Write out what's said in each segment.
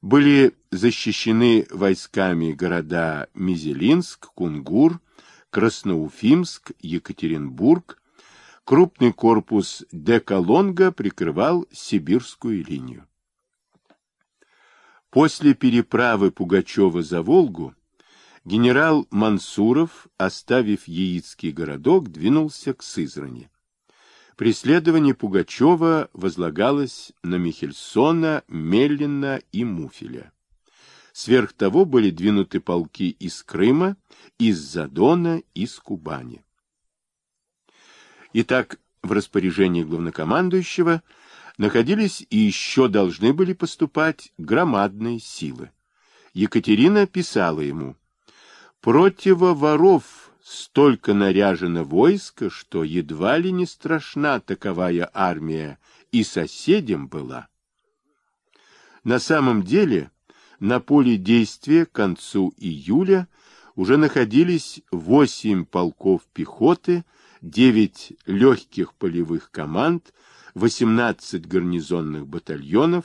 были защищены войсками города Мизелинск, Кунгур, Красноуфимск, Екатеринбург, крупный корпус Деколонга прикрывал сибирскую линию. После переправы Пугачева за Волгу генерал Мансуров, оставив Яицкий городок, двинулся к Сызрани. Преследование Пугачева возлагалось на Михельсона, Меллина и Муфеля. Сверх того были двинуты полки из Крыма, из Задона, из Кубани. Итак, в распоряжении главнокомандующего находились и еще должны были поступать громадные силы. Екатерина писала ему, «Противо воров столько наряжено войско, что едва ли не страшна таковая армия и соседям была». На самом деле, на поле действия к концу июля уже находились восемь полков пехоты, девять легких полевых команд, 18 гарнизонных батальонов,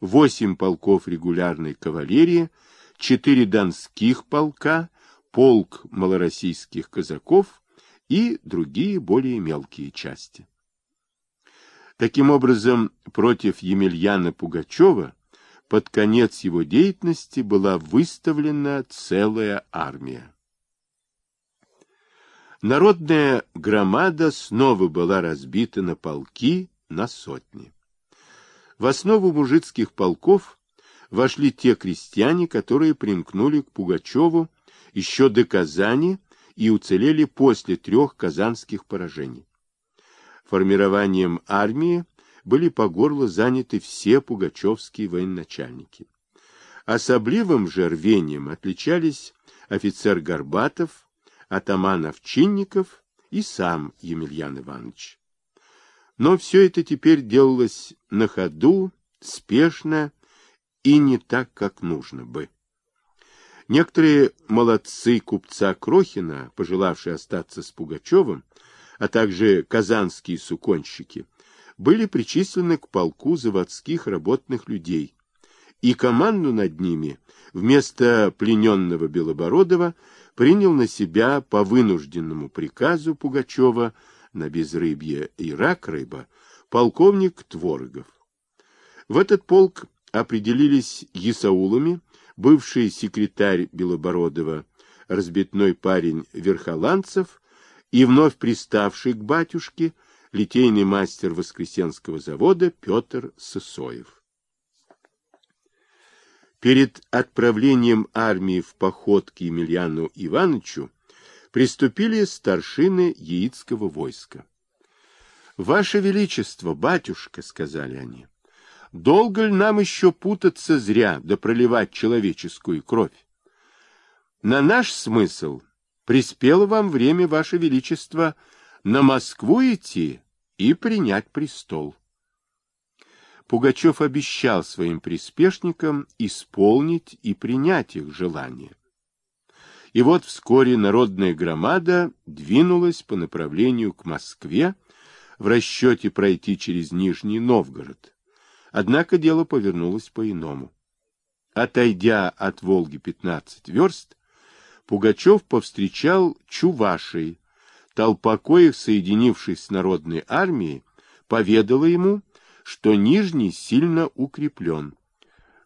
8 полков регулярной кавалерии, 4 донских полка, полк малороссийских казаков и другие более мелкие части. Таким образом, против Емельяна Пугачева под конец его деятельности была выставлена целая армия. Народная громада снова была разбита на полки, на сотни. В основу мужицких полков вошли те крестьяне, которые примкнули к Пугачеву еще до Казани и уцелели после трех казанских поражений. Формированием армии были по горло заняты все пугачевские военачальники. Особливым же рвением отличались офицер Горбатов, атаман Овчинников и сам Емельян Иванович. Но все это теперь делалось на ходу, спешно и не так, как нужно бы. Некоторые молодцы купца Крохина, пожелавшие остаться с Пугачевым, а также казанские суконщики, были причислены к полку заводских работных людей, и команду над ними вместо плененного Белобородова принял на себя по вынужденному приказу Пугачева на безрыбье и рак рыба полковник Творогов. В этот полк определились Исаулами, бывший секретарь Белобородова, разбитной парень Верхоланцев и вновь приставший к батюшке литейный мастер Воскресенского завода Петр Сысоев. Перед отправлением армии в поход к Емельяну Ивановичу приступили старшины яицкого войска. «Ваше Величество, батюшка», — сказали они, — «долго ли нам еще путаться зря да проливать человеческую кровь? На наш смысл приспело вам время, Ваше Величество, — на Москву идти и принять престол. Пугачев обещал своим приспешникам исполнить и принять их желание. И вот вскоре народная громада двинулась по направлению к Москве в расчете пройти через Нижний Новгород. Однако дело повернулось по-иному. Отойдя от Волги 15 верст, Пугачев повстречал Чувашей, толпа коих, соединившись с народной армией, поведала ему, что Нижний сильно укреплен,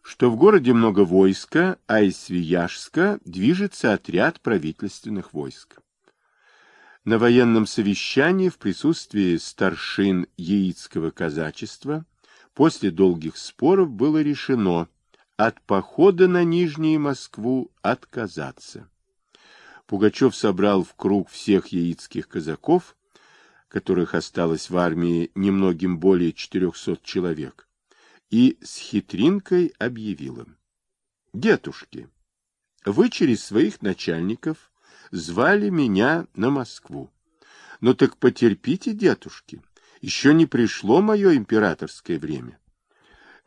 что в городе много войска, а из Свияжска движется отряд правительственных войск. На военном совещании в присутствии старшин яицкого казачества после долгих споров было решено от похода на Нижнюю Москву отказаться. Пугачев собрал в круг всех яицких казаков, которых осталось в армии немногим более 400 человек, и с хитринкой объявил им. «Детушки, вы через своих начальников звали меня на Москву. Ну так потерпите, детушки, еще не пришло мое императорское время.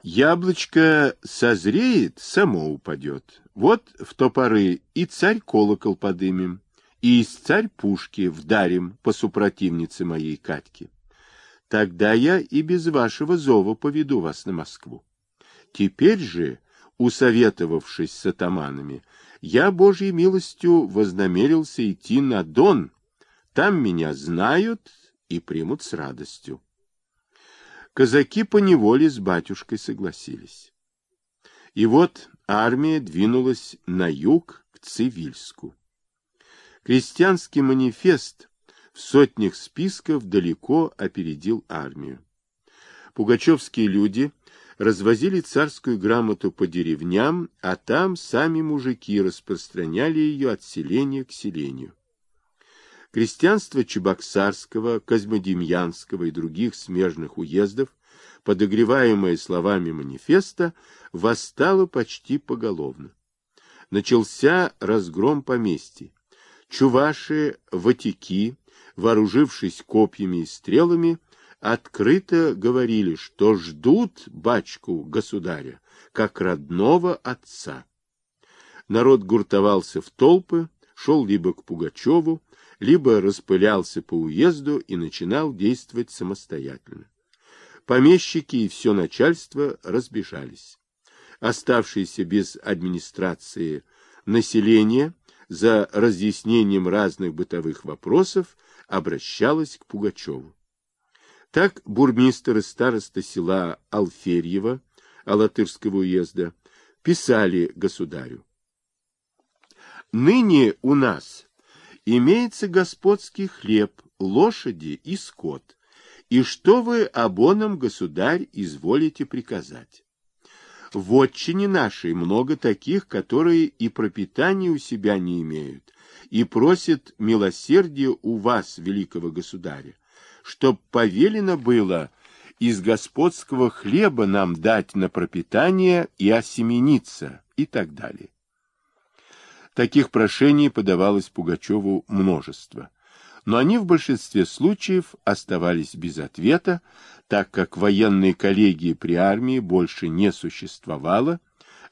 Яблочко созреет, само упадет. Вот в то поры и царь колокол подымем, и из царь пушки вдарим по супротивнице моей Катьке. Тогда я и без вашего зова поведу вас на Москву. Теперь же усоветовавшись с атаманами, я, Божьей милостью, вознамерился идти на Дон. Там меня знают и примут с радостью. Казаки по неволе с батюшкой согласились. И вот армия двинулась на юг, к Цивильску. Крестьянский манифест в сотнях списков далеко опередил армию. Пугачевские люди развозили царскую грамоту по деревням, а там сами мужики распространяли ее от селения к селению. Крестьянство Чебоксарского, Козьмодемьянского и других смежных уездов, подогреваемое словами манифеста, восстало почти поголовно. Начался разгром поместий. Чуваши, ватики, вооружившись копьями и стрелами, открыто говорили, что ждут бачку государя, как родного отца. Народ гуртовался в толпы, шел либо к Пугачеву, либо распылялся по уезду и начинал действовать самостоятельно. Помещики и все начальство разбежались. Оставшиеся без администрации население за разъяснением разных бытовых вопросов обращалось к Пугачеву. Так бурмистр и староста села Алферьево Алатырского уезда писали государю. Ныне у нас имеется господский хлеб, лошади и скот, и что вы обоном, государь, изволите приказать? В отчине нашей много таких, которые и пропитания у себя не имеют, и просят милосердия у вас, великого государя, чтоб повелено было из господского хлеба нам дать на пропитание и осемениться, и так далее. Таких прошений подавалось Пугачеву множество, но они в большинстве случаев оставались без ответа, так как военной коллегии при армии больше не существовало,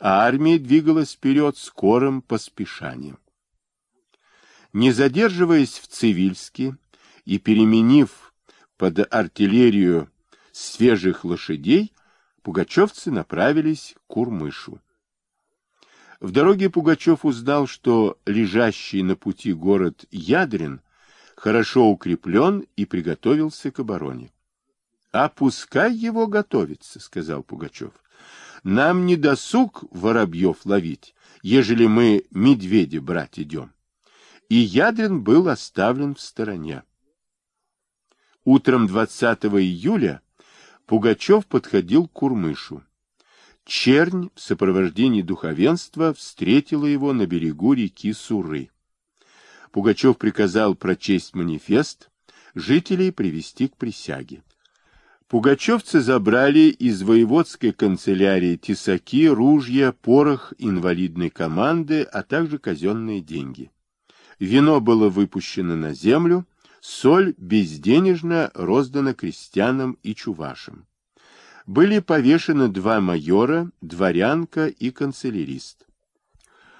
а армия двигалась вперед скорым поспешанием. Не задерживаясь в Цивильске и переменив под артиллерию свежих лошадей, пугачевцы направились к Курмышу. В дороге Пугачев узнал, что лежащий на пути город Ядрин хорошо укреплен и приготовился к обороне. — А пускай его готовится, — сказал Пугачев. — Нам не досуг воробьев ловить, ежели мы медведя брать идем. И Ядрин был оставлен в стороне. Утром 20 июля Пугачев подходил к Курмышу. Чернь в сопровождении духовенства встретила его на берегу реки Суры. Пугачев приказал прочесть манифест, жителей привести к присяге. Пугачевцы забрали из воеводской канцелярии тесаки, ружья, порох инвалидной команды, а также казенные деньги. Вино было выпущено на землю, соль безденежно роздана крестьянам и чувашам. Были повешены два майора, дворянка и канцелярист.